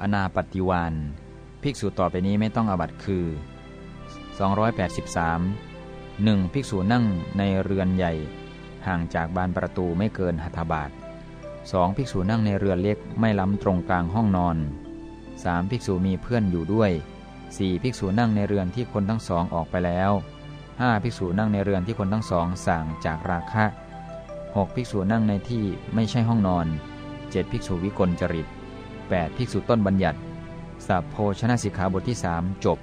อนาปฏิวานภิกษุต่อไปนี้ไม่ต้องอบัตคือ 283 1. ภิกษุนั่งในเรือนใหญ่ ห่างจากบานประตูไม่เกินหัตถบาท 2. ภิกษุนั่งในเรือนเล็กไม่ล้ำตรงกลางห้องนอน 3. ภิกษุมีเพื่อนอยู่ด้วย 4. ภิกษุนั่งในเรือนที่คนทั้งสองออกไปแล้ว 5. ภิกษุนั่งในเรือนที่คนทั้งสองสั่งจากราคะ 6. ภิกษุนั่งในที่ไม่ใช่ห้องนอน 7. ภิกษุวิกลจริต 8. ภิกษุต้นบัญญัติสัพโพชนะสิกขาบทที่ 3 จบ